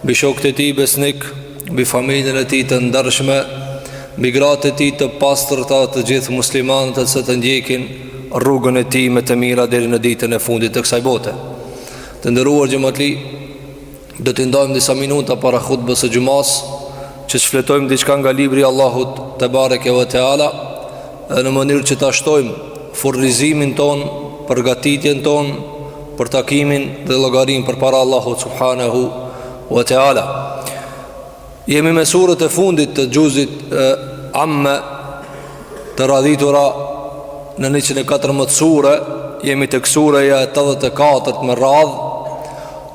Mbi shokët e tij besnikë, mbi familjen e tij të ndershme, mbi gratë e tij të pastërta, të gjithë muslimanët që të ndjekin rrugën e tij me të mira deri në ditën e fundit të kësaj bote. Të nderuar xhematli, do të ndajmë disa minuta para hutbes së xhumasë, që të shfletojmë diçka nga libri i Allahut te bareke ve teala, në mënyrë që ta shtojmë furnizimin tonë, përgatitjen tonë, për takimin dhe llogarinë përpara Allahut subhanahu wa taala. Jemi me suret e fundit të xhuzit Amma të radhitura në 114 sure, jemi tek sureja 84 me radhë,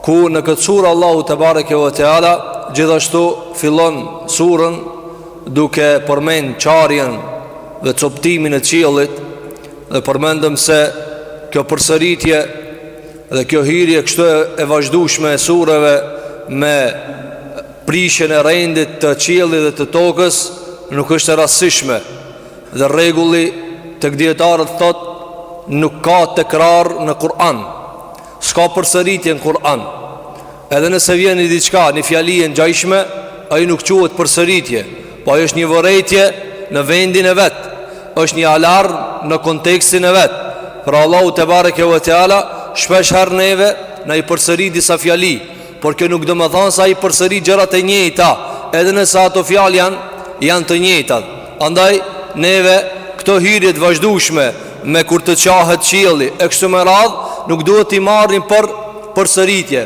ku në këtë sure Allahu te bareke ve teala gjithashtu fillon suren duke përmend çarjen dhe coptimin e qiellit Dhe përmendëm se kjo përsëritje dhe kjo hyrje kështu e vazhdueshme e sureve me prishjen e rendit të qiellit dhe të tokës nuk është e rastësishme. Dhe rregulli tek dijetarët thotë nuk ka tekrar në Kur'an. S'ka përsëritje në Kur'an. Edhe nëse vjen një diçka, një fjali e ngjashme, ai nuk quhet përsëritje. Po ajo është një vërejtje në vendin e vet. Është një alarm në kontekstin e vet. Pra Allahu te bareke ve teala, shpesh herë neve na i përsërit disa fjali, por kjo nuk domethanë se ai përsërit gjërat e njëjta, edhe nëse ato fjalë janë janë të njëjta. Andaj neve këto hyrje të vazhdueshme me kur të çahet qielli e kështu me radhë, nuk duhet t'i marrim për përsëritje.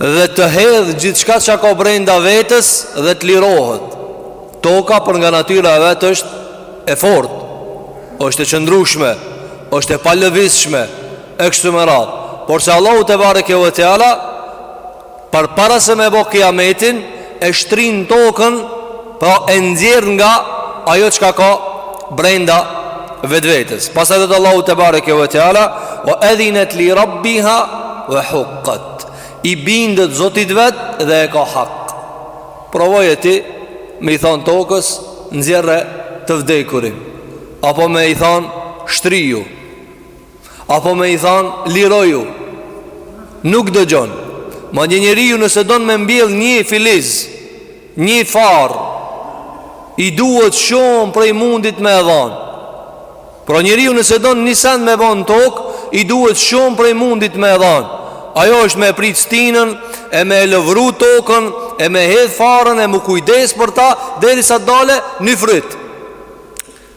Dhe të hedhë gjithçka që ka brenda vetes dhe të lirohet Toka për nga natyra e vet është e fortë është e qëndrueshme është e palëvizshme E kështu me radhë Porse Allahu te bareke ve teala Përpara se me bo kiametin E shtrin tokën Pra e nxjerr nga ajo çka ka brenda vetvetes. Pastaj thotë Allahu te bareke ve teala, "Wa adhinat li rabbiha wa huqqat." I bindet Zotit vet dhe e ka hak. Provoje ti me i thanë tokës nxjerre të vdekurin apo me i thanë shtriju apo me i thanë liroju. Nuk dëgjon. Madje njeriu nëse don me mbjell një filiz Nji farë I duhet shumë prej mundit me e dhanë Pra njeriu nëse don një sen me ba në tokë I duhet shumë prej mundit me e dhanë Ajo është me prit stinën E me e lëvru tokën E me hedh farën E m'u kujdes për ta Derisa del një fryt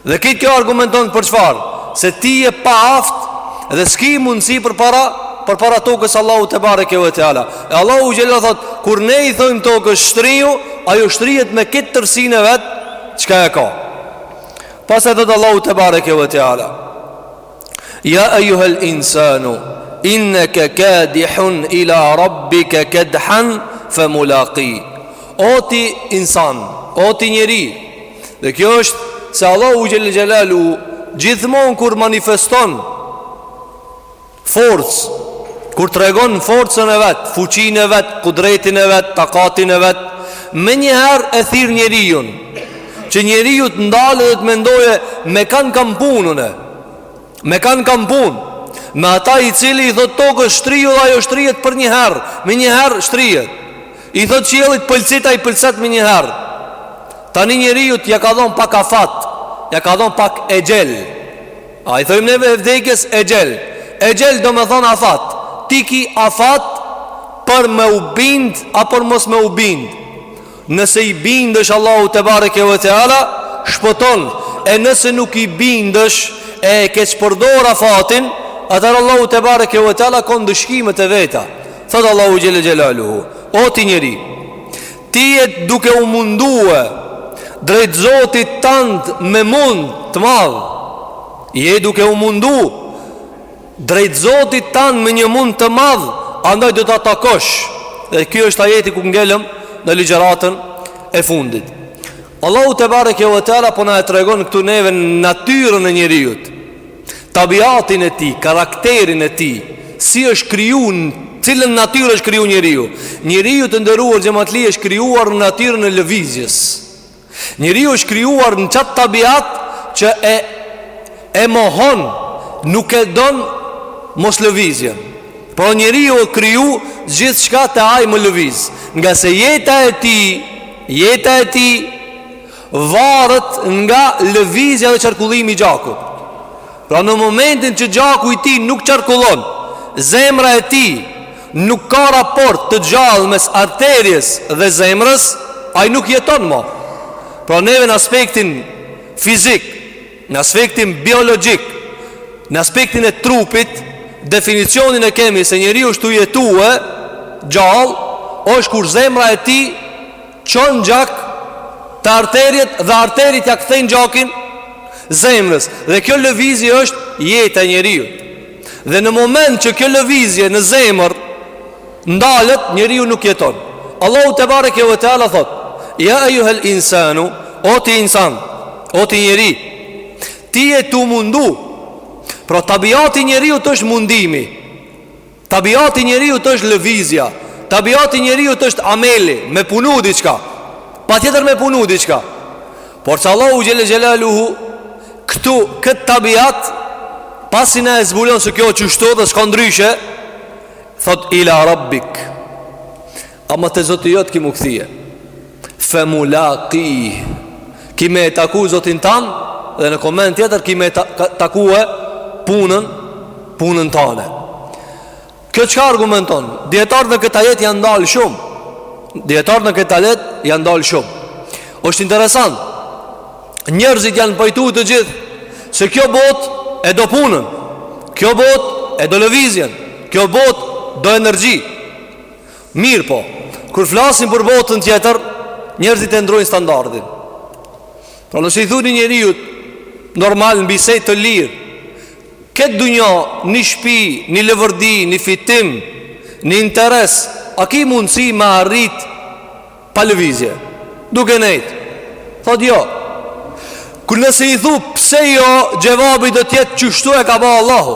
Dhe kejt kjo argumenton për çfarë Se ti je paaftë Dhe s'ki mundësi përpara Përpara tokës Allahu tebareke ve teala E Allahu xhelle thot Kur ne i thojmë tokës shtriju Ajo shtrijet me kejt tërsinë e vet Çka e ka Pastaj thot Allahu tebareke ve teala Ja ejuhel insanu Inneke kadihun ila rabbike kedhan Fe mulaki O ti insan O ti njeri Dhe kjo është se Allahu xhelle xhelaluhu Gjithmon kur manifeston Forcë Kur tregon forcën e vet Fuqinë e vet Kudretin e vet Takatin e vet Menjëherë e thirr njeriun Që njeriu të ndalet dhe të mendojë Me kan kam punën e Me kan kam punë Me ata i cili i thot tokës shtriju dhe ajo shtrijet përnjëherë Menjëherë shtrijet I thot qiellit pëlcit ai pëlcet menjëherë Tani njeriut ja ka dhon pak afat Ja ka dhon pak exhel A i thojmë neve e vdekjes exhel Exhel domethonë afat Ti ki afat për me u bind A për mos me u bind Nëse i bindesh Allahut tebareke ve teala shpëton e nëse nuk i bindesh e keqpërdor afatin atëherë Allahu tebareke ve teala ka ndëshkimet e veta thot Allahu xhelle xhelaluhu o ti njeri ti je duke u mundue drejt Zotit tand me mund të madh je duke u mundu Drejt Zotit tand me një mund të madh, andaj do ta takosh. Dhe ky është ajeti ku ngelëm në ligjëratën e fundit. Allahu tebareke ve teala po na e tregon këtu neve natyrën e njeriut. Tabiatin e tij, karakterin e tij, si është kriju, cilën natyrë është kriju njeriu. Njeriu të nderuar xhematli është krijuar në natyrën e lëvizjes. Njeriu është krijuar në qat tabiat që e e mohon, nuk e don moslëvizjen. Por njeriu u kriju gjithçka te ai me lëviz, ngase jeta e tij, jeta e tij varet nga lëvizja dhe qarkullimi i gjakut. Pra në momentin që gjaku i tij nuk qarkullon, zemra e tij nuk ka raport të gjallë mes arteries dhe zemrës, ai nuk jeton mo. Pra neve në aspektin fizik, në aspektin biologjik, në aspektin e trupit, definicionin e kemi se njeriu është tu jetue, gjallë është kur zemra e tij Çon gjak te arteriet dhe arteriet ia kthejnë gjakin zemrës. Dhe kjo lëvizje është jeta e njeriut. Dhe në moment që kjo lëvizje në zemër ndalet, njeriu nuk jeton. Allahu tebareke ue teala thotë, ja ejjuhel insanu, o ti insan, o ti njeri, ti je tu mundu, pra tabiati i njeriut është mundimi, Tabiati i njeriut është lëvizja Tabiati i njeriut është ameli Me punu diçka Patjetër me punu diçka Por që Allahu xhele xhelaluhu Këtu këtë tabiat Pasi na e zbulon se kjo qështu dhe s'ka ndryshe Thotë ila rabbik Ama te Zoti jot ki m'u kthy Fe mulaki Ki me e taku Zotin tand Dhe në koment tjetër ki me e takue punën Punën tane Kjo çka argumenton Dijetarët në kët ajet janë ndalë shumë Dijetarët në kët ajet janë ndalë shumë është interesant Njerëzit janë pajtu të gjithë Se kjo botë e do punën Kjo botë e do lëvizjen Kjo botë do energji Mirpo, kur flasim për botën tjetër, njerëzit e ndrrojnë standardin. Pra nëse i thoni njeriut normal në bisedë të lirë, këtë dynja, një shpi, një leverdi, një fitim, një interes, a ki mundësi me arrit Pa lëvizje Duke nejt Thot jo Kur nëse i thu pse jo Xhevabi do të jetë qështu e ka ba Allahu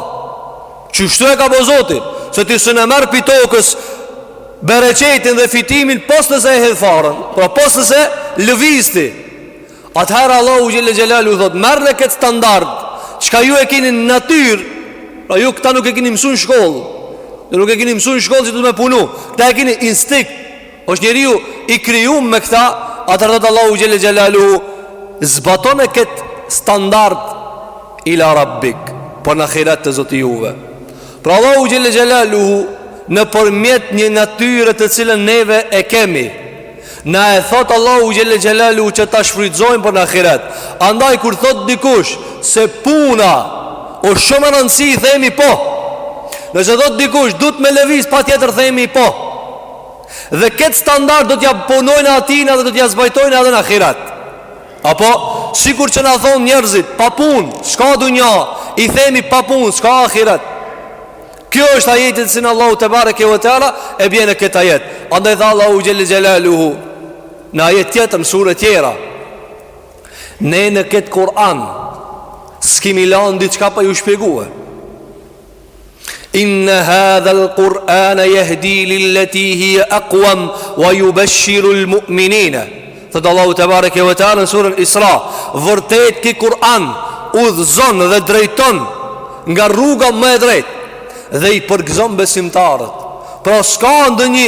Qështu e ka ba Zoti Se ti s'un e merr pi tokës Bereqetin dhe fitimin Pos nëse e hedh farën Pra pos nëse lëviz ti Atëherë Allahu xhele xhelaluhu thot Merrne këtë standard Çka ju e kini në natyrë Pra ju këta nuk e kini mësu në shkollë Dhe nuk e kini mësu në shkollë që duhet me punu Këta e kini instinkt Është njeriu i krijuar me këta, atëherë thotë Allahu xhele xhelaluhu zbatone kët standard ila rabbik, për në ahiret te Zoti juve. Pra Allahu xhele xhelaluhu nëpërmjet një natyre të cilën neve e kemi. Na e thot Allahu xhele xhelaluhu që ta shfrytëzojmë për në ahiret. Andaj kur thot dikush se puna o shumë me rëndësi themi po. Nëse thot dikush duhet me lëviz patjetër themi po. Dhe këtë standard do t'ia punojnë atina dhe do t'ia zbatojnë edhe në ahiret. Apo, sikur që na thonë njerëzit, pa punë, s'ka dynja, i themi pa punë, s'ka ahiret. Kjo është ajo të cilën Allahu tebareke ue teala, e bjen në këtë ajet. Andaj tha Allahu xhele xhelaluhu, në ajet tjetër, në sure tjera. Ne në këtë Kur'an, s'kimi lanë diçka pa ju shpjegue. Inna hadha al-Quran yahdi lillati hiya aqwam wa yubashshiru al-mu'minina. Thot Allahu te bareke ve teala në surën Isra, vërtet ky Kur'an udhëzon dhe drejton nga rruga më e drejtë dhe i përgëzon besimtarët. Pra s'ka ndonjë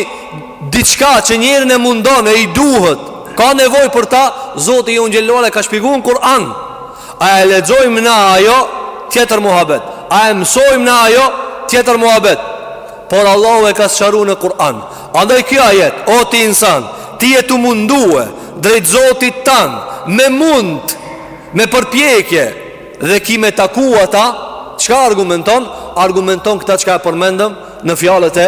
diçka që njeriun e mundon e i duhet, ka nevojë për ta, Zoti xhel-le xhelaluhu e ka shpjegu në Kur'an. A e lexojmë na, ajo tjetër muhabet. A e mësojmë na, ajo tjetër muhabet? Por Allahu e ka sqaru në Kur'an. Andaj ky ajet, o ti insan, ti je tu u mundue drejt Zotit tan me mund, me përpjekje dhe ki me taku ata, çka argumenton? Argumenton këta çka e përmendëm në fjalët e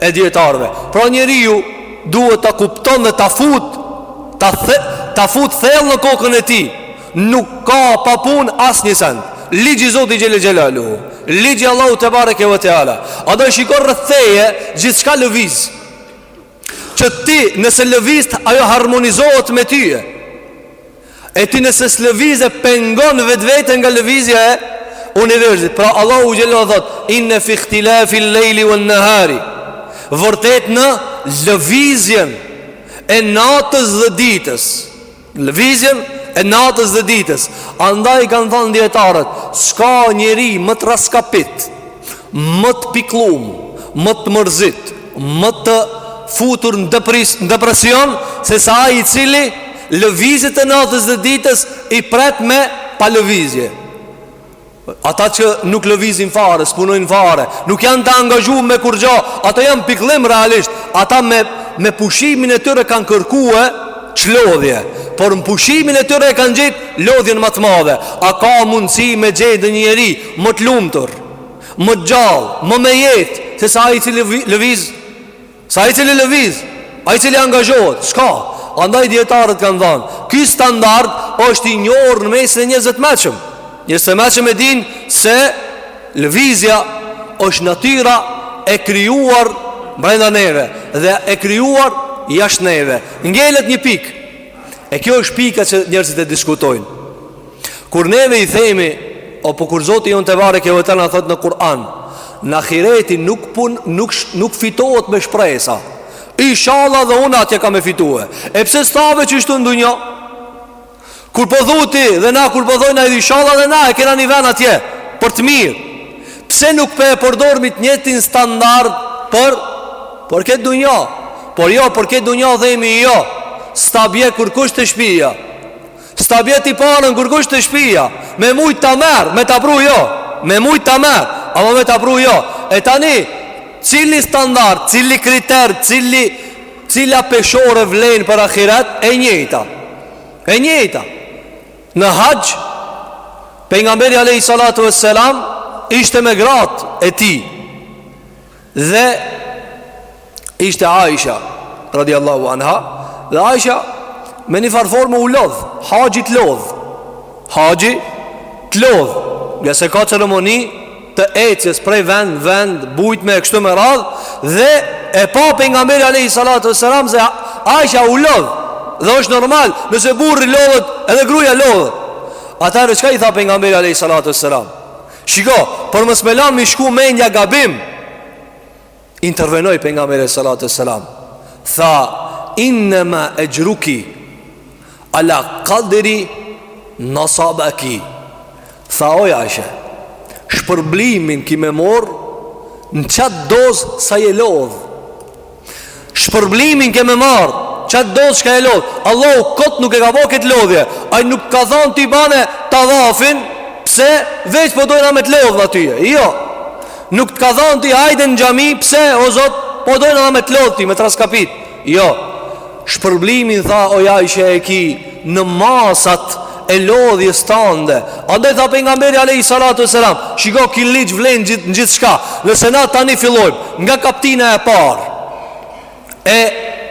e dijetarëve. Pra njeriu duhet ta kupton dhe ta fut ta the, ta fut thellë në kokën e tij Nuk ka pa punë asnjë send Ligji i Zotit xhel-le xhelaluhu Ligji i Allahut tebareke ve teala Kado që shikon rreth teje Gjithçka lëviz Që ti nëse lëviz ajo harmonizohet me ty E ti nëse s'lëviz e pengon vetveten nga lëvizja e Universit Pra Allahu xhelaluhu thot Inne fi ihtilafil lejli ven-nehari Vërtet në lëvizjen E natës dhe ditës Lëvizjen e natës dhe ditës Andaj kanë thënë dijetarët S'ka njeri më të raskapit Më të pikllum Më të mërzit Më të futur në, depres, në depresion Se sa i cili Lëvizjet e natës dhe ditës I pret me palëvizje Ata që nuk lëvizin fare, s'punojnë fare, nuk janë të angazhu me kurrgja, ata janë pikëllim realisht. Ata me me pushimin e tyre kanë kërkue çlodhje, por në pushimin e tyre kanë gjetë lodhjen më të madhe. A ka mundësi me gjetë një njeri më të lumtur, më të gjallë, më me jetë se sa ai i cili lëviz? Sa ai i cili lëviz, ai i cili angazhohet, s'ka, andaj dijetarët kanë dhanë, ky standard është i njohur në mesin e njerëzve t'meçëm, njerëzit e meçëm e dinë se lëvizja është natyra e krijuar brenda neve dhe e krijuar jashtë neve. Ngelet një pikë, e kjo është pika që njerëzit e diskutojnë. Kur neve i themi O po kur Zoti jonë tebareke ve teala thotë në Kur'an Ahireti nuk, pun, nuk, nuk fitohet me shpresa Ishalla edhe unë atje kam me fitue E pse s'thave kështu n'dunja Kur po thu ti edhe na kur po thojna ishalla edhe na e kena një ven atje Po të mirë Pse nuk po e përdorim t'njëjtin standard për Për këtë dunja Por jo për këtë dunja themi jo S'ta bje kurkush te shpija S'ta bjen t'parën kurkush te shpia Me mujt ta merr, me ta pru jo Me mujt ta merr, ama me ta pru jo E tani, cili standard, cili kriter, cili Cila peshore vlen për ahiret, e njëjta E njëjta Në haxh Pejgamberi alayhi salatu wasalam Ishte me gratë e tij Dhe ishte Aisha radiallahu anha dhe Aisha me njëfar forme u lodh, haxhi të lodh. Haxhi të lodh. Ngase ka ceremoni të ecjes prej vend n'vend, bujtme e kështu me radhë dhe e pa pejgamberi alayhi salatu wasalam se Aisha u lodh. Dhe është normal, nëse burri lodhet, edhe gruja lodhet. Atëherë çka i tha pejgamberi alayhi salatu wasalam? Shiko, për mos me lan m'i shku mendja gabim Intervenoi pejgamberi alayhi salatu wasalam Tha, innema exhruki Ala kadri nasabiki Tha oj Aishe Shpërblimin ki me marr Në qat dozë sa je lodh Shpërblimin ke me marr Qat dozë çka je lodh Allahu kot nuk e ka bo këtë lodhje Ai nuk t'ka thanë ti bane tavafin Pse veç po dojna me të lodh na ty Jo Nuk të ka thanë ti hajde në xhami Pse o zot po dojna me të lodh ty me të raskapit Jo Shpërblimin tha oj Aishe e ki në masat e lodhjes tande. Andaj tha pejgamberi alayhi salatu wasalam, shiko ky ligj vlen në gjithçka. Nëse na tani fillojmë nga kaptina e parë e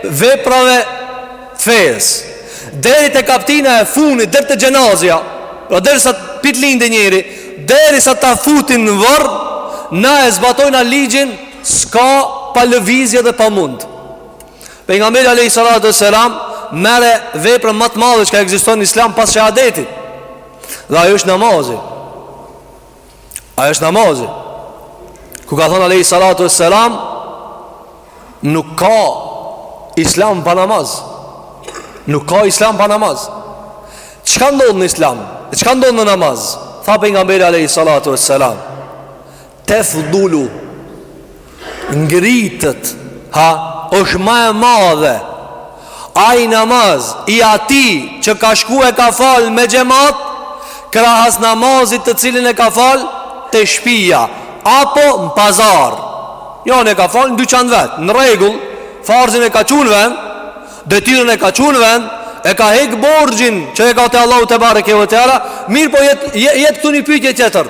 veprave të fesë deri te kaptina e fundit deri te xhenazia, pra derisa prej t'lindë njeri, derisa ta futin në varr, na e zbatojna ligjin s'ka pa lëvizje dhe pa mund. Pejgamberi alayhi salatu wasalam merre veprën ma të madhe çka ekziston në Islam pas shahadetit. Dhe ajo është namazi. Ajo është namazi. Kur ka thonë alayhi salatu wasalam nuk ka Islam pa namaz. Nuk ka Islam pa namaz. Çka ndodh në Islam? Çka ndodh në namaz? Tha pejgamberi alayhi salatu wasalam Tefdulu Ngritet Ha është ma e madhe Ai namaz I atij që ka shku e ka fal me xhemat Krahas namazit të cilin e ka fal Te shpia Apo në pazar Ja n'e ka fal në dyqan vet Në rregull Farzin e ka çu n'ven Detyrën e ka çu n'ven E ka hek borxhin që e ka te Allahu tebareke ve teala Mirëpo jet jet këtu një pytje tjetër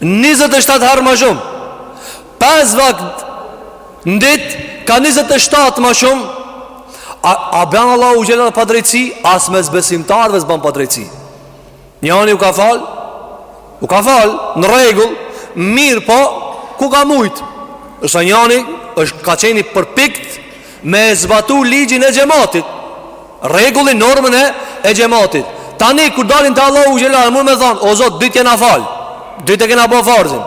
njëzet e shtatë herë më shumë. Pesë vakt në ditë ka njëzet e shtatë më shumë. A, a bën Allahu xhelle padrejtësi? As mes besimtarëve s'bën padrejtësi. Njëri u ka fal, u ka fal në rregull, mirëpo, ku ka mujt? Ndërsa njëri është ka qenë i përpikt Me e zbatu ligjin e xhematit Rregullin, normën e, e xhematit Tani, kur dalin te Allahu xhelle Mund me thonë, o Zot, dytë jena falë Dytë e kena bo farzin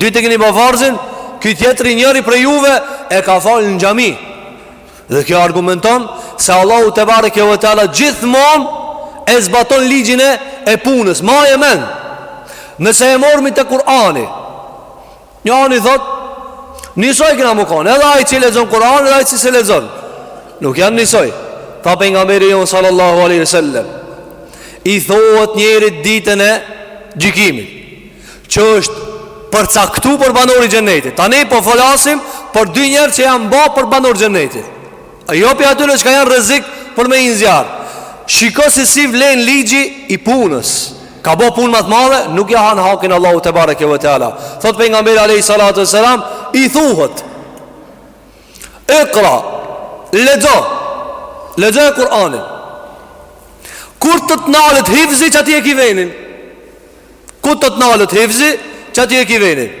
Dytë e keni bo farzin Ky tjetri njëri prej juve E ka falë në xhami Dhe kjo argumenton Se Allahu tebareke ve teala Gjithmonë e zbaton ligjin e, e punës Maje mend Nëse e mormi te Kurani Njani thotë Nisoj kena me konë Edhe ai që lexon Kur'an Edhe ai që s'e lexon Nuk janë nisoj Tha Pejgamberi jonë sallallahu aleyhi sallem I thohet njerit ditën e gjikimi Që është përcaktu për banor i xhenetit Tani po flasim për dy njerëz që janë ba për banor i xhenetit E jo prej atyre çka janë rrezik për me hi në zjarr Shiko se si vlen ligji i punës Ka bo punë ma të madhe, nuk ja han hakin Allahu tebareke ve teala Thotë Pejgamberi Alejhi Salatu ve Selam I thuhet Ikra Lexo Lexoje Kur'anin Kur të të nalet hivzi qaty e ki venin Kur të të nalet hivzi qaty e ki venin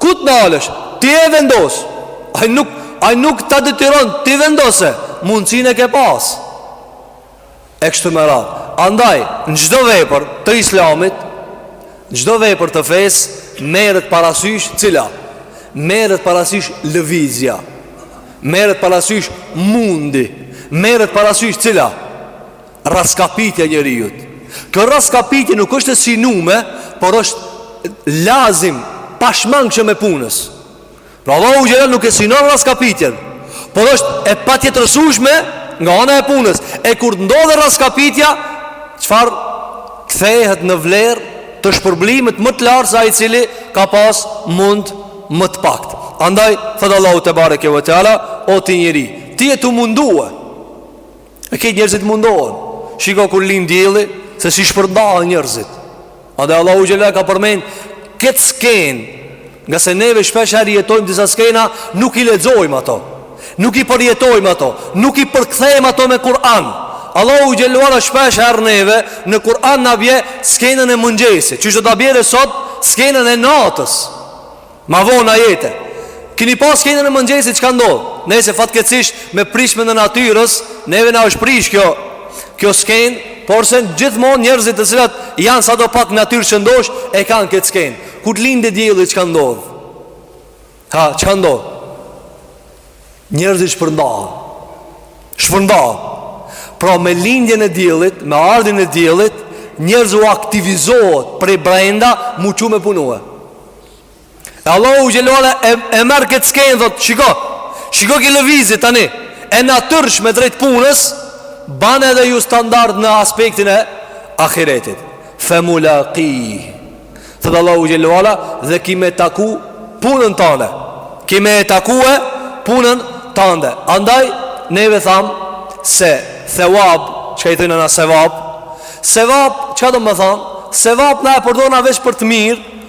Ku të nalësh? Ti e vendos. Ai nuk ai nuk ta detyron ti vendose. Mundësinë e ke pas. E kështu me radhë. Andaj, në çdo vepër të Islamit, në çdo vepër të fesë merret parasysh cila merret parasysh lëvizja. Merret parasysh mundi. Merret parasysh cila Rraskapitja e njeriut. Kjo rraskapitje nuk është e synume, por është lazim pashmangshme e punës. Pra Allahu xhelle nuk e synon rraskapitjen, por është e patjetërsushme nga ana e punës. E kur të ndodhë rraskapitja, çfarë kthehet në vlerë të shpërblimit më të lartë se ai i cili ka pas mund më të paktë. Andaj, thotë Allahu tebareke ve teala, o ti njeri, ti je tu u mundue, E krejt njerëzit mundohen Shiko kur lind dielli Se si shpërndahen njerëzit Andaj Allahu xhelle e ka përmen Këtë skenë Ngase neve shpeshherë i jetojmë disa skena Nuk i lexojmë ato Nuk i përjetojmë ato Nuk i përkthejmë ato me Kur'an Allahu xhelle shpeshherë neve Në Kur'an na bje skenën e mëngjesit Qysh të bje dhe sot skenën e natës Ma vonë në jetë Kini pa skenën e mëngjesit çka ndodh Nëse fatkeqësisht me prishjen e natyrës Neve na është prish kjo Kjo skenë Porse gjithmonë njerëzit të cilat Janë sadopak natyrë t'shëndosh E kanë këtë skenë Kur të lindë dielli çka ndodh Ha çka ndodh Njerëzit shpërndahen Shpërndahen Pra me lindjen e diellit Me ardhjen e diellit Njerëzit u aktivizohet Prej brenda m'u çu me punue E Allahu xhel-le ve ala e, e merr këtë skenë Thot, shiko Shiko ki lëvizje tani E natyrshme drejt punës Bane edhe ju standard në aspektin e Ahiretit Fe mulakih Thot Allahu xhel-le ve ala Dhe ki me taku punën tande Ki me e takue punën tande Andaj neve tham Se thewab Çka i thojna na sevab Sevab Çka domethan Sevab na e përdorna veç për të mirë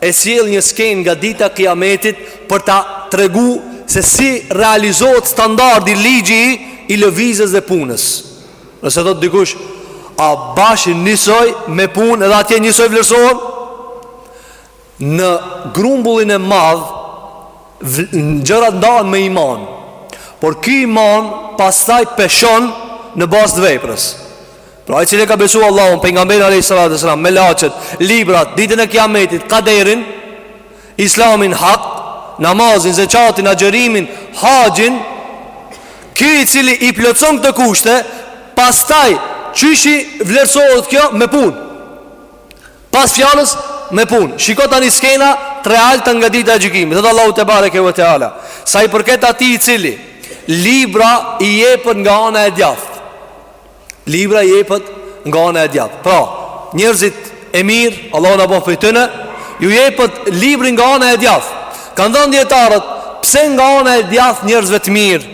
e sjell një skenë nga Dita e Kijametit për ta tregu se si realizohet standardi, ligji i i lëvizjes dhe punës. Nëse thotë dikush, a bash njësoj me punë edhe atje njësoj vlerësohen? Në grumbullin e madh gjërat ndahen me iman. Por ky iman pastaj peshon në bazë të veprës. Pra ai cili ka besu Allahun, pejgamberin alayhi salatu wasalam, melaqet, librat, ditën e kiametit, kaderin, islamin hak, namazin, zekatin, agjerimin, haxhin, ky i cili i plotëson këto kushte, pastaj qysh vlerësohet kjo me punë. Pas fjalës me punë. Shiko tani skena të realta nga dita e gjykimit. Thot Allahu tebareke ve teala, sa i përket atij i cili libra i jepet nga ana e djathtë. Libra jepet nga ana e djathtë. Pra, njerëzit e mirë, Allahu na bëftë prej tyne, ju jepet libri nga ana e djathtë. Kanë thanë dijetarët, pse nga ana e djathtë njerëzve të mirë?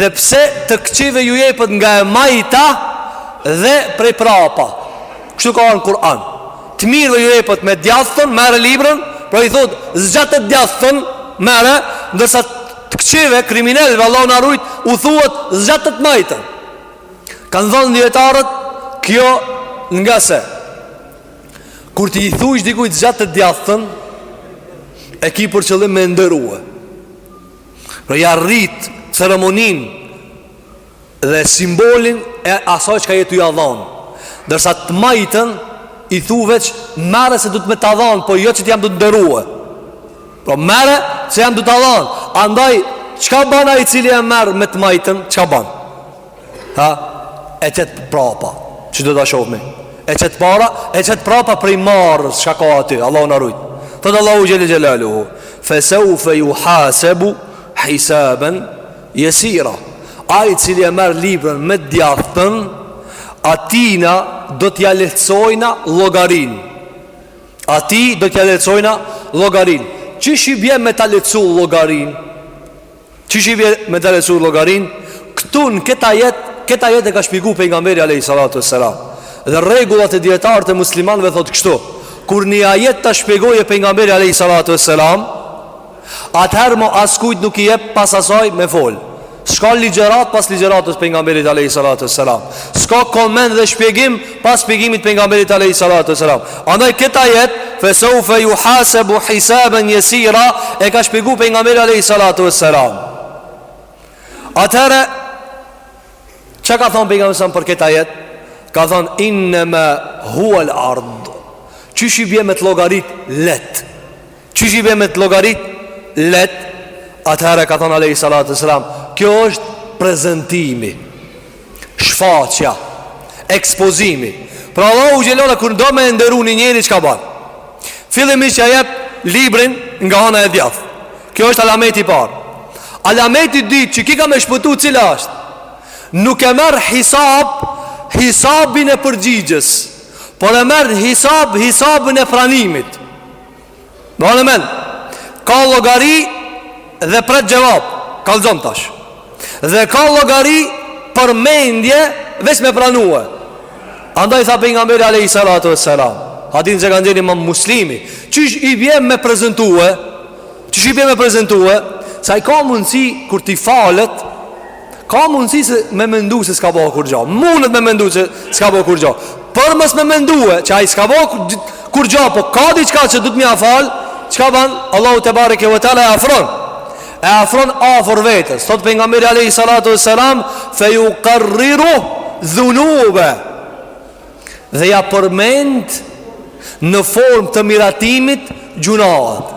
Dhe pse të këqive ju jepet nga e majta dhe prej prapa? Kështu ka në Kur'an. Të mirëve ju jepet me djathtën, merre librin, pra i thuhet, zgjate të djathtën, merre, ndërsa të këqive kriminelëve Allahu na rujt, u thuhet zgjate të majtën. Kanë thanë dijetarët Kjo ngase Kur ti i thush dikujt zgjate të djathtën E ki për qëllim me e nderue Me ja rrit ceremoninë Dhe simbolin e asaj çka je tu ja dhanë Ndërsa të majtën I thu veç Merre se duhet me ta dhanë Po jo që të jam tu të nderue Po merre se jam tu ta dhanë Andaj Çka ban ai i cili e merr me të majtën Çka ban Ha E qet prapa Që do ta shohmi E qet para E qet prapa prej marres Çka ka aty Allahu na rujt Thotë Allahu xhele xhelaluhu Fe seufe juhasebu Hisaben Jesira Ai i cili e merr librën me djathtën Atij na do t'ja lehtësojna llogarinë Atij do t'ja lehtësojna llogarinë. Qysh i bje me ta lehtësu llogarinë? Qysh i bje me ta lehtësu llogarinë? Këtu në këtë ajet, këtë ajet e ka shpjegu pejgamberi alayhi salatu wassalam. Dhe rregulla te dijetarët e muslimanëve thotë kështu. Kur një ajet ta shpjegojë pejgamberi alayhi salatu wassalam, Atëherë mo askujt nuk i jep pas asaj me fol. S'ka ligjëratë pas ligjëratës pejgamberit alayhi salatu wassalam. S'ka koment dhe shpjegim pas shpjegimit pejgamberit alayhi salatu wassalam. Andaj këtë ajet fe seufe juhasebu hisaben jesira e ka shpjegu pejgamberi alayhi salatu wassalam. Atëherë çka ka thon pejgamberi sa për këtë ajet? Ka thon innama huwa al-ard. Qysh i bie me të llogarit leht. Qysh i bje me të llogarit leht Atëhere ka thonë alejhi salatu ve selam Kjo është prezentimi Shfaqja Ekspozimi Pra Allahu xhele ve ala kur do me e nderu një njeri çka ban Fillimisht ja jep librin nga ana e djathtë Kjo është alameti i parë Alameti i dytë që ky ka me shpëtu cila është Nuk e merr hisab Hisabin e përgjigjës Por e merr hisab Hisabin e pranimit Vëne mend Ka llogari dhe pret xhevap Kallzom tash Dhe ka llogari përmendje Veç me pranue Andaj tha pejgamberi alejhi salatu ve selam Hadithin që ka nxjerr imam Muslimi Qysh i bje me prezentue Qysh i bje me prezentue Se ai ka mundësi kur t'i falet Ka mundësi se me mendu se s'ka bo kurgjo Munet me mendu se s'ka bo kurgjo Për mos me mendue që ai s'ka bo kurgjo Po ka diçka që duhet me ia falë Çka ban Allahu tebareke ve teala e afron E afron afër vetes Thotë pejgamberi alejhi salatu ve selam Fe jukarriru dhunube Dhe ja përmend Në formë të miratimit Gjunahet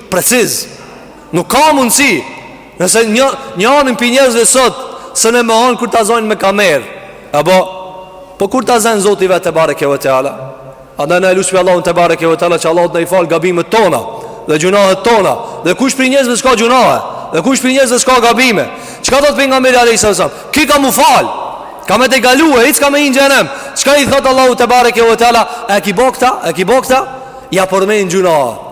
Preciz, nuk ka mundësi, nëse një, njanin prej njerëzve sot, së në më anë kur të zojnë me kamerë, e bo, po kur të zën Zoti tebareke ve teala, andaj e lusim Allahun tebareke ve teala, që Allahu të na i falë gabimet tona, dhe gjunahet tona, dhe kush prej njerëzve s'ka gjunahe, dhe kush prej njerëzve s'ka gabime, çka thotë pejgamberi alejhi salatu ve selam, ky ka mu falë, ka me e kalu e ai ka me hi në xhenet, çka i thotë Allahu tebareke ve teala, e ki bo këta, e ki bo këta, ja përmend gjunahet,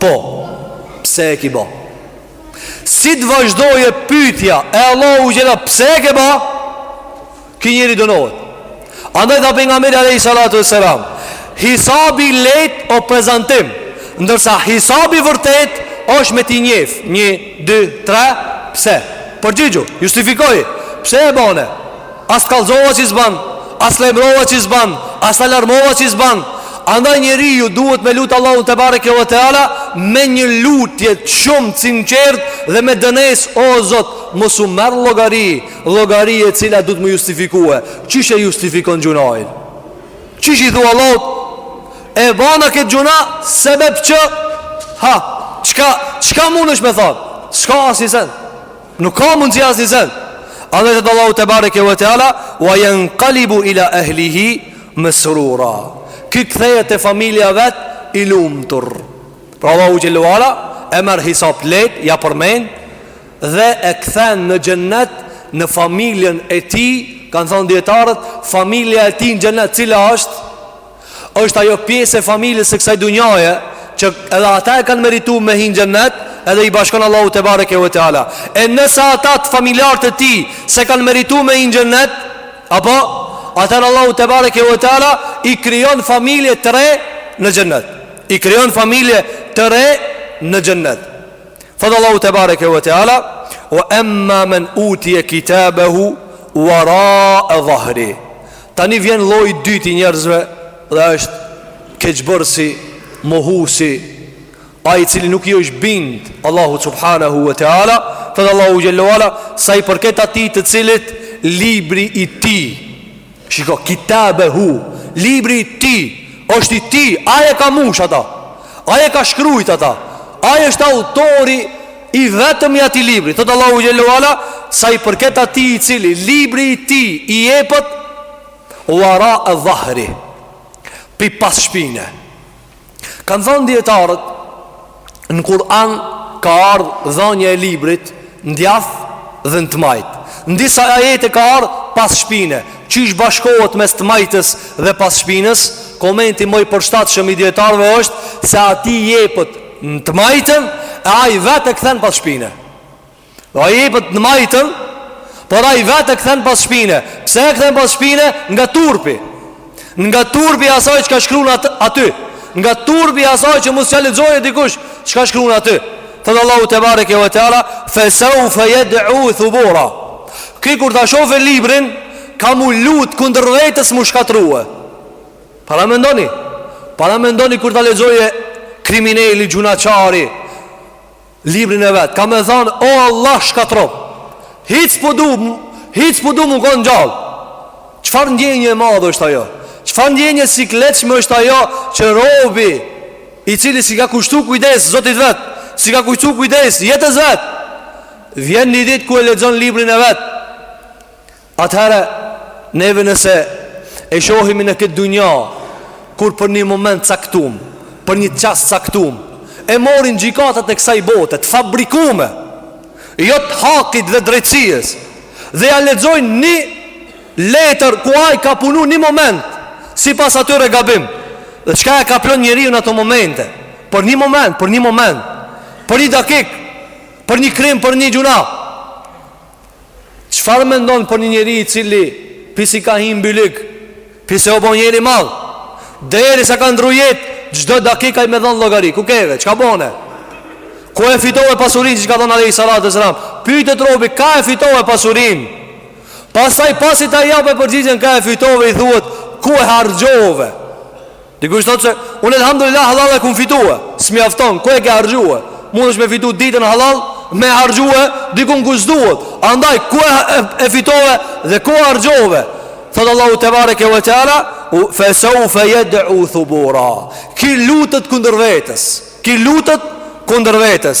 Po, pse e ki ba? Si të vazhdojë pytja e Allahut xhelle, pse e ke ba? Ky njeri dënohet. Andaj dhe Pejgamberi alejhi salatu ve selam, hisabi i lehtë o prezantim, ndërsa hisabi i vërtetë është me t'i njef, një, dy, tre, pse? Përgjigju, justifikoj, pse e bane? A s'të kallzova që s'ban A s't'lajmërova që s'ban A s't'alarmova që s'ban Andaj njeriu duhet me lutë Allahun tebareke ve teala Me një lutje shumë t'sinqertë Dhe me dënesë o Zot Mos um merr llogari Llogari e cila duhet m'u justifikue Qysh e justifikon gjynahin Qysh i thua Allahut E bana këtë gjynah Sebep që Ha Çka, çka mundesh me than S'ka asnji sen Nuk ka mundësi asnjë sen. Andaj thot Allahu tebareke ve teala wa yanqalibu ila ahlihi masrura. Ky kthehet te familja e vet i lumtur. Pra Allahu xhelle ve ala e merr hisab t'lehtë, ja përmend dhe e kthen në xhennet në familjen e tij, kanë thënë dietarët, familja e tij në xhennet cila është? është ajo pjesë e familjes së kësaj dunjaje që edhe ata e kanë meritu me hi n'xhennet, edhe i bashkon Allahu tebareke ve teala. E nëse ata të familjarë të tij s'e kanë meritu me hi n'xhennet, apo atëherë Allahu tebareke ve teala i krijon familje të re në xhennet. I krijon familje të re në xhennet. Thot Allahu tebareke ve teala, "Wa amma man utiya kitabahu wara dhahri." Tani vjen lloji i dytë i njerëzve dhe është keqbërësi, mohuesi, ai i cili nuk i është bind Allahut subhanahu wa taala, thot Allahu xhelle ve ala, sa i përket atij të cilit libri i tij, shiko kitabehu, libri i tij është i tij, ai e ka mush ata. Ai e ka shkrujt ata. Ai është autori I vetëm i atij libri, thotë Allahu xhelle ve ala, sa i përket atij i cili libri i tij i jepet wara e dhahri, pi pas shpine. Kanë thënë dietarët në Kur'an ka ardh dhënia e librit në t'djathtë dhe në të majtë. Në disa ajete ka ardh pas shpine. Qysh bashkohet mes të majtës dhe pas shpinës? Komenti më i përshtatshëm i dietarëve është se atij i jepet Në të majtën E ai vetë e kthen pas shpine Ai i jepet në t'majtën Por ai vetë e kthen pas shpine Pse e kthen pas shpine Nga turpi Nga turpi asaj çka shkrun aty Nga turpi asaj që mos ia lexojë dikush Çka shkrun aty Thotë Allahu tebareke ve teala Fesewfe jed'u thubura Ky kur ta shofe librin Ka m'u lutë kundër vetes m'u shkatrrue Paramendoni, paramendoni kur ta lexoje krimineli gjynahqari librin e vet. Ka më thanë, "O Allah, shkatrro. Hiç po du, hiç po du me kon gjall." Çfarë ndjenje e madhe është ajo? Çfarë ndjenje e sikletshme është ajo që robi i cili s'i ka kushtu kujdes Zotit vet, s'i ka kushtu kujdes jetës vet, vjen një ditë ku e lexon librin e vet. Atëherë, neve nëse e shohimi në këtë dunja, kur për një moment t'caktum, për një çast t'caktum, e morin gjykatat e kësaj bote, të fabrikume, jo të hakit dhe drejtësisë, dhe ia lexojnë një letër ku ai ka punu një moment, sipas atyre gabim, dhe çka e kaplon njeriun n'ato momente, për një moment, për një moment, për një dakik, për një krim, për një gjynah, Çfarë mendon për një njeri i cili pi si ka hi n'bylyg, pi si o bo njeri i madh, derisa ka ndrru jetë, çdo dakikë ki me dhonë llogari, ku keve, çka bone? Ku e fitove pasurinë, çka ka thonë alejhi salatu ve selam? Pyetet robi, ka e fitove pasurin? Pastaj pasi ta jape përgjigjen ka e fitove i thuhet, ku e harxhove? Dikush thotë se unë elhamdulillah halal e kam fitue, s'mjafton, ku e ke harxhue? Mundet me fitu ditën halal, me harxhue dikun ku s'duhet. Andaj ku e, e, e fitove dhe ku e harxhove? Thot Allahu tebareke ve teala, fe sevfe jed'u thubura. Ky lutet kundër vetes. Ky lutet kundër vetes.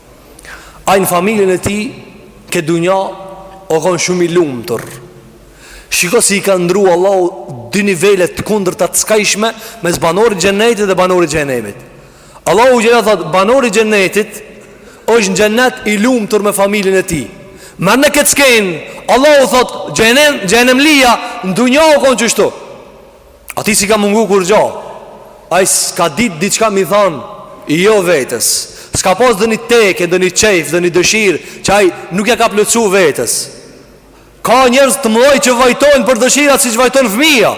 Ai në familjen e tij n'këtë dunja O konë shumë i lumtur Shiko si i ka ndrru Allahu dy nivele të kundërta të skajshme mes banorit xhenetit dhe banorit xhehenemit Allahu teala thot Banori i xhenetit është në xhenet i lumtur me familjen e tij Ama në këtë skenë Allahu thot Xhe, xhehenemlija Në dunja o konë qështu Atij s'i ka mungu kurrgjo Ai s'ka dit diçka me i than jo vetes S'ka pas ndonjë teke, ndonjë qejf, ndonjë dëshirë Që ai nuk ja ka plotësu vetes Ka njerëz të mëdhoj që vajtojnë për dëshirat siç vajtojnë fëmija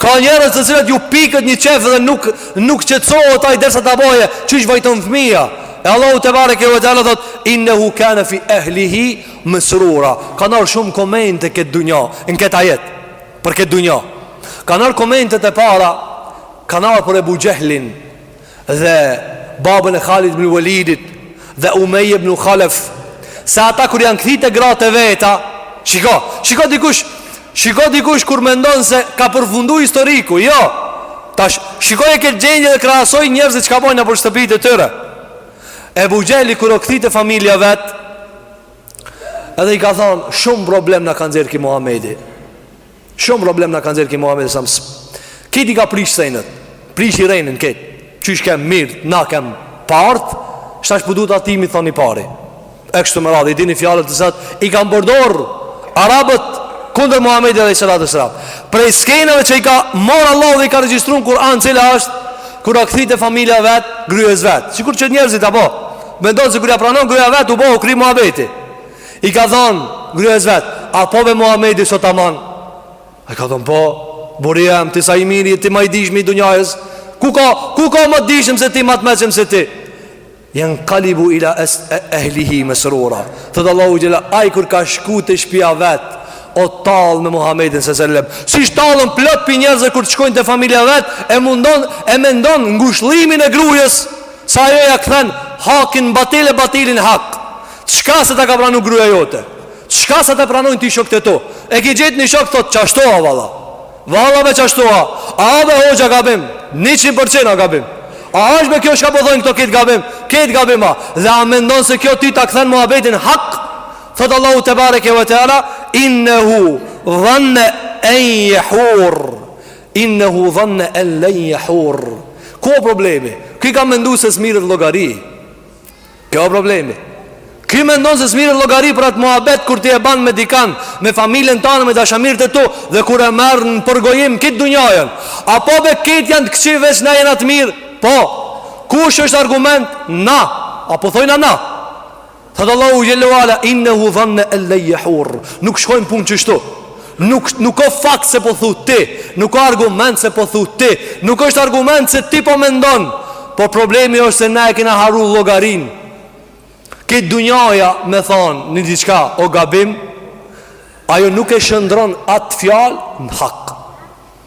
Ka njerëz të cilët ju teket një qejf dhe nuk, nuk qetësohet ai derisa ta boje Qysh vajton fëmija E Allahu tebareke ve teala thot Innehu kene fi ehlihi mesrura Kan ardh shumë komente n'këtë dunja Në këtë ajet Për këtë dunja Kan ardh komentet e para Kan ardh për Ebu Xhehlin Dhe babën e Halid ibn Velidit Dhe Umeje ibn Halef Se ata kur janë kthy te gratë e veta Shiko, shiko dikush Shiko dikush kur mendon se ka përfundu historiku Jo Tash, shikoje këtë gjendje dhe krahasoji njerëzit çka bojnë nëpër shtëpitë e tyre Ebu Xhehli kur o kthy te familja e vet Edhe i ka thonë, shumë problem na ka nxjerr ki Muhammedi. Shumë problem na ka nxjerr ki Muhammedi a.s. Ki t'i ka prishë senet, prishë i rrejnë këta. Qysh kemë mirë, na kemë partë, shtash po dojnë të na timin, thotë i pari. E kështu me radhë, i dini fjalët të cilat i kanë përdorë Arabët kundër Muhammedit alejhi salatu ue selam. Prej skenave që i ka morë Allahu dhe i ka regjistru në Kuran cila ashtë, kur u kthye te familja vet, gryes vet. Sikur që njerëzit, apo? Mendon se kur ia pranon gruja vet u bo u kry muhabeti. I ka thon grues vet, "A po be Muhamedi sot aman?" I ka thon, "Po, burri jem ti ma i miri, ti ma i dijshmi i dunjajës. Ku ka, ku ka ma t'dijshëm se ti, ma të meçëm se ti?" Jenkalibu ila ehlihi mesrura. Thot Allahu xhela, ai kur ka shku te shpia vet, o tall me Muhamedin sallallahu alaihi wasallam. Siç tallen plot pi njerëzve kur të shkojnë te familja vet, e mundon e mendon ngushllimin e grujes Se ajo ja kthen hakin batil e batilin hak Çka se ta ka pranu gruja jote Çka se ta pranojnë ty shokët e tu E ki gjet një shok thot qashtu o a valla Valla be qashtu o a edhe hoxha gabim Njëqind për qind gabim A është me kjo çka po thojnë po këta këta gabim Këta gabim a Dhe a mendon se kjo ti ta kthen muhabetin hak Thot Allahu tebareke ve teala Innehu Dhanne en jehur Innehu dhanne en len jehur Ku o problemi? Ky ka mendu se s'mirret llogari Kjo o problemi Ky mendon se s'mirret llogari për atë muhabet kur ti e ban me dikend Me familjen tande me dashamirët e tu Dhe kur e merr në përgojim kitë dunjajen A po be këta janë të këqij veç na jena të mirë Po Kush është argument na A po thojna na Thot Allahu xhelle ue ala innehu dhanne en len jehur Nuk shkojnë punët qështu Nuk, nuk ka fakt se po thu ti Nuk ka argument se po thu ti Nuk është argument se ti po mendon Por problemi është se na e kena harru llogarinë Krejt dunjaja me thonë një diçka o gabim Ajo nuk e shndërron atë fjalë në hak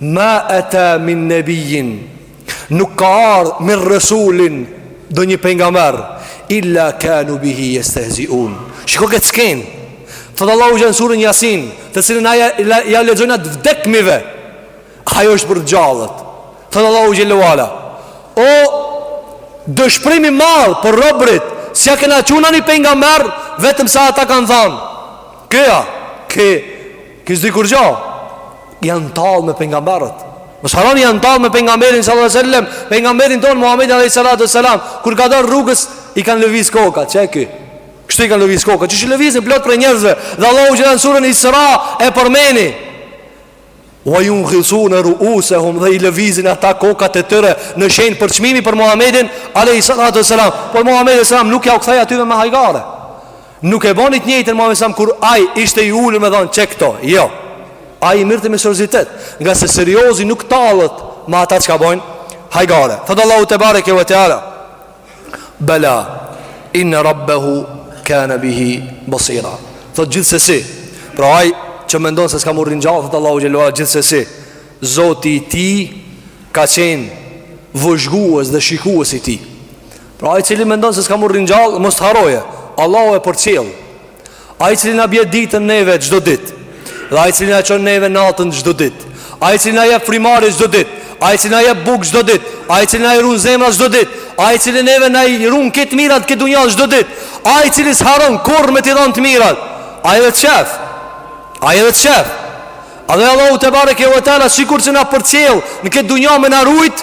Ma ata min nabiyyin nuk ka ardhur min resulin ndonjë pejgamber illa kanu bihi yastehzi'un. Shiko këtë skenë. Thot Allahu xh. n'suren Yasin, të cilën ja lexojnë të vdekmive. Ajo është për t'gjallët. Thot Allahu xhelle ue ala, o dëshpërim i madh për robërit, s'ja kena çu asnjë pejgamber vetëm se ata kanë thënë. Këja, kë Ki s'di kurgjo Janë tallë me pengamberët Mos harroni janë tallë me pengamberin salat e selam Pengamberin tonë Muhammedin alejhi salatu ue selam Kur ka dalë rrugës i kanë lëviz kokat Qe ky Kështu i kanë lëviz kokat Qysh i lëvizin plot prej njerëzve Dhe Allahu xh. në suren Isra e përmend Ua junghisune ruusehum Dhe i lëvizin ata kokat e tyre Në shenjë përçmimi për Muhammedin a.s. Por Muhammedi a.s. nuk ja u kthej atyve me hajgare Nuk e bani të njëjtën Muhamedi s.a.v.s. kur ai ishte i ulur me dhan qe këto. Jo. Ai i mirte me seriozitet, nga se seriozi nuk tallet me ata çka bojnë hajgare. Thot Allahu te bareke ve teala. Bela inne rabbehu kana bihi basira. Thot gjithsesi. Pra ai që mendon se s'ka mu ringjallë, thot Allahu xhele ue ala gjithsesi. Zoti i tij ka qenë vëzhgues dhe shikues i tij. Pra ai i cili mendon se s'ka mu ringjallë, mos të harroje. Allahu e përcjell. Ai i cili na bje ditën neve çdo ditë. Dhe ai i cili na çon neve natën çdo ditë. Ai i cili na jep frymarrje çdo ditë. Ai i cili na jep bukë çdo ditë. Ai i cili na i ruan zemrat çdo ditë. Ai i cili neve na i ruan këto të mira n'këtë dunja çdo ditë. Ai i cili s'harron kurrë me t'i dhënë të mirat. Ai edhe të shef. Ai edhe të shef. Dhe Allahu te bareke ve teala sikur se na përcjell në këtë dunja me na rujt,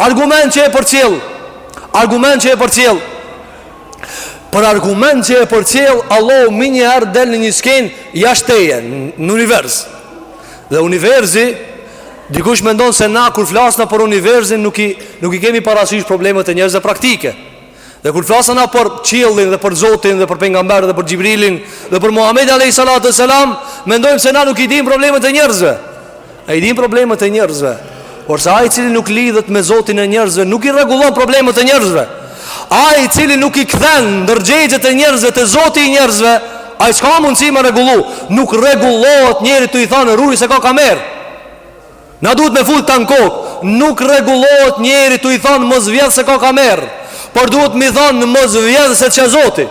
Argument që e përcjell. Argument që e përcjell. Për argument që e përcjell, Allahu menjëherë del në një skenë jashtë teje, në univers. Dhe universi dikush mendon se na kur flasim na për universin nuk i nuk i kemi parasysh problemet e njerëzve praktike. Dhe kur flasim na për qiellin dhe për Zotin dhe për pejgamberin dhe për Xhibrilin dhe për Muhamedin alayhis salatu selam, mendojmë se na nuk i dimë problemet e njerëzve. Na i dimë problemet e njerëzve, por se ai i cili nuk lidhet me Zotin e njerëzve nuk i rregullon problemet e njerëzve. Ai i cili nuk i kthen ndërgjegjet e njerëzve te Zoti i njerëzve, ai s'ka mundësi me i rregullu. Nuk rregullohet njeriu tu i thanë ruju se ka kamerë. Na duhet me fut këta në kokë, nuk rregullohet njeri tu i thanë mos vjedh se ka kamerë, por duhet me i thanë mos vjedh se t'sheh Zoti.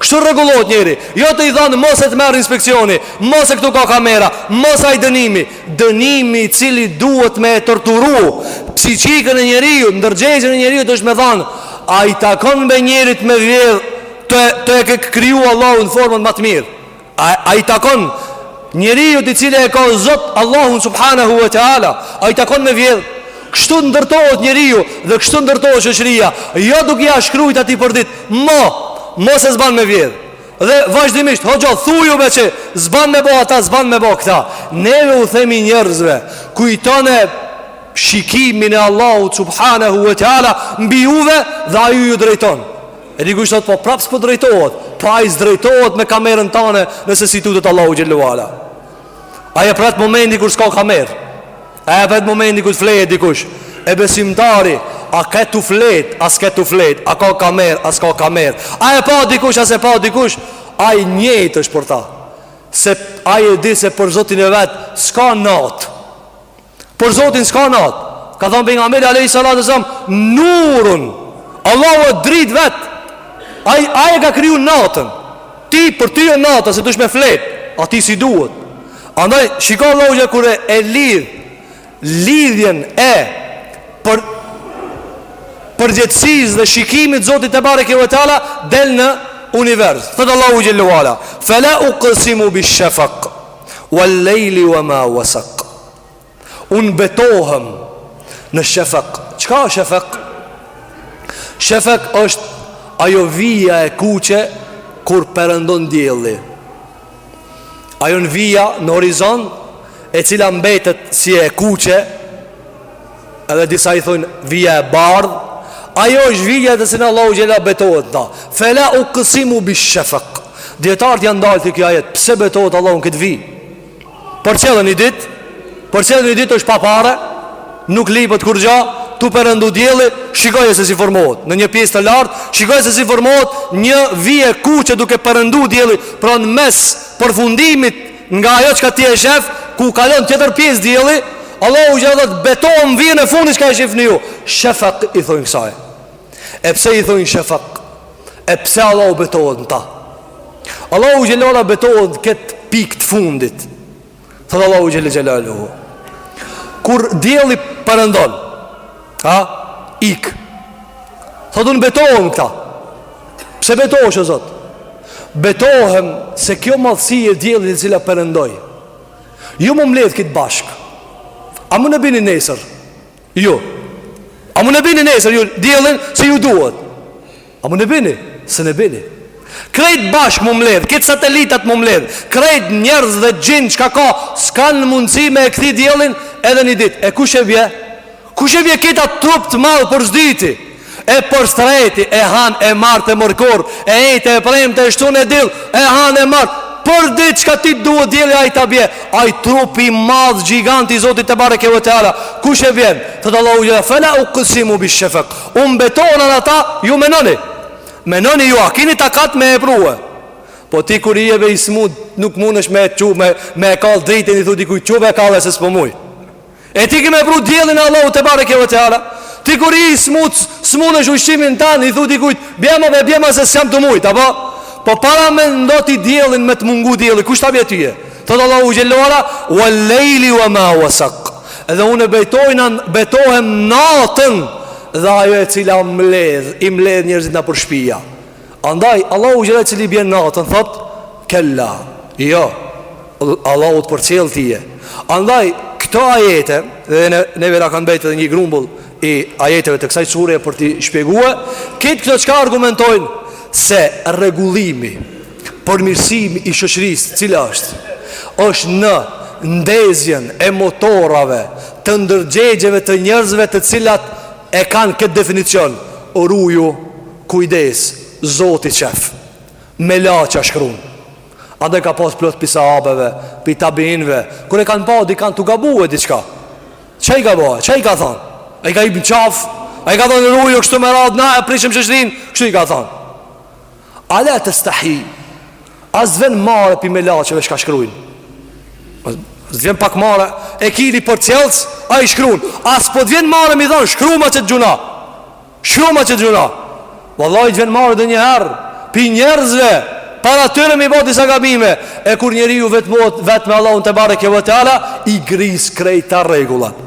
Kështu rregullohet njeri, jo tu i thanë mo se të merr inspekcioni, mo se këtu ka kamera, mos ai dënimi, dënimi i cili duhet me e torturu psiqikën e njeriut, ndërgjegjen e njeriut është me thanë, a i takon njerit me vjedh tu e kriju Allahu në formën më të mirë. A, a i takon njeriut i cili e ka zot Allahun subhanahu e teala A i takon me vjedh Kështu ndërtohet njeriu dhe kështu ndërtohet shoqëria Jo duke ja shkrujt atij përditë Mo, mo se s'ban me vjedh Dhe vazhdimisht, hoxho, thuju more s'ban me bo ata, s'ban me bo këta Neve u themi njerëzve Kujtone shikimin e Allahut subhanahu e teala Mbi juve dhe ai ju drejton E dikush thot po prap s'po drejtohet, po ai s'drejtohet me kamerën tande nëse s'i tutet Allahut xhele ue ala. Ai e pret momentin kur s'ka kamerë. Ai e pret momentin kur fle dikush. E besimtari, a ke tu fjet, a s'ke tu fjet, a ka kamerë, a s'ka kamerë. A e pa dikush, a s'e pa dikush, ai njëjtë është për ta. Se ai e di se për Zotin e vet s'ka natë. Për Zotin s'ka natë Ka thanë Pejgamberi alejhi salatu selam Nurun Allahu e dritë vetë Ai ai e ka kriju natën. Ti për ty e nata se dush me flejt, Atij s'i duhet. Andaj shiko Allahu që kur e lidh lidhjen e përgjegjësisë dhe shikimit Zotit tebareke ve teala del në univers. Thot Allahu xhele ve ala, "Fala uqsimu bish-shafaq." Wal lejli wa ma wasaq Unë betohem në shefek Çka është shefek? Shefek është ajo vija e kuqe kur perëndon dielli Ajo në vija në horizont e cila mbetet si e kuqe Edhe disa i thonë vija e bardhë, ajo është vija të cilën Allahu xhela betohet n'ta. Fela uqsimu bish-shafaq. Dijetarët janë ndalë te kjo ajet, pse betohet Allahu në këtë vijë? Përcjelle një ditë, përcjelle një ditë është pa pare, nuk lipet kurgjë, tu perëndu dielli, shikoje se si formohet. Në një pjesë të lartë, shikoje se si formohet një vijë e kuqe duke perëndu dielli, pra në mes përfundimit Nga ajo çka ti e shef, ku kalon tjetër pjesë dielli, Allahu xhela thot betohem vijën e fundit çka e shifni ju. Shefaq i thonë kësaj. E pse i thonë shefaq? E pse Allahu betohet në ta? Allahu xhela betohet kët pikë të fundit. Thot Allahu xhela xhelalu. Kur dielli perëndon, ha? Ik. Thot un betohem këta. Pse betohesh o Zot? Betohem se kjo madhësi e diellit e cila perëndoi. Ju m'u mbledh krejt bashk. A mun e bini nesër? Ju. A mun e bini nesër ju diellin se ju duhet? A mun e bini? S'mun e bini. Krejt bashk m'u mbledh, krejt satelitat m'u mbledh, krejt njerëz dhe xhin çka ka, s'kan mundësi me e kthy diellin edhe një ditë. E kush e bje? Kush e bje këta trup të madh për s'dyti e për s'treti e han e mart e mërkur e ejt e premte e shtun e dill e han e mart për dit çka ti duhet dielli ai ta bje ai trup i madh gjigant i Zotit tebareke ve teala kush e bjen thot Allahu ja fela uqsimu bish-shafaq un betohem n'ata ju menoni menoni ju a keni takat me e pru po ti kur i jeve i smut nuk mundesh me u çu me me e kall dritën i thu dikujt çu e kalle se s'po muj E ti ki me pru diellin e Allahut tebareke ve teala Ti kur je smut, s'mundesh ushqimin tan I thu dikujt, bjema dhe bjema se s'jam tu mujt Apo, po paramendo ti diellin me të mungu dielli Kush ta bje tyje? Thotë Allahu xhele ve ala Wa lejli wa ma wasaq Edhe unë betohna, betohem natën Dhe ajo e cila mledh, i mledh njërzit nëpër shpia Andaj, Allahu xhele, cili bjen natën, thot, kella, jo, Allahu të përcjell tije. Andaj, këto ajete, dhe ne, neve na kanë mbet edhe një grumbull i ajeteve të kësaj sure për t'i shpjegue, këtë këto qka argumentojnë se rregullimi, përmirësimi i shoqnisë, cila është, është në ndezjen e motorave të ndërgjegjeve të njerëzve të cilat E kanë këtë definicion o ruju kujdes zoti t'sheh melaqja shkrun andaj ka pas plot pi sahabeve pi tabiinve kur e kanë pa dikan tu gabue diçka ça i kan ba ça i kan than a i kan hip në qaf a i kan than ruju kështu me radh na e prishim shoqërinë kështu i kan than Ala testahi A s't'vjen marre pi melaqeve çka shkrujnë S't'vjen pak marre E ki një përcjellës Ai shkrun A s'po t'vjen marre m'i than shkruma qët gjyna Shkruma qët gjyna Vallahi t'vjen marre ndonjëherë Pi njerëzve Para tyre m'i ba disa gabime E kur njeriu vetmohet Vetë me Allahun tebareke ve teala I gris krejta rregullat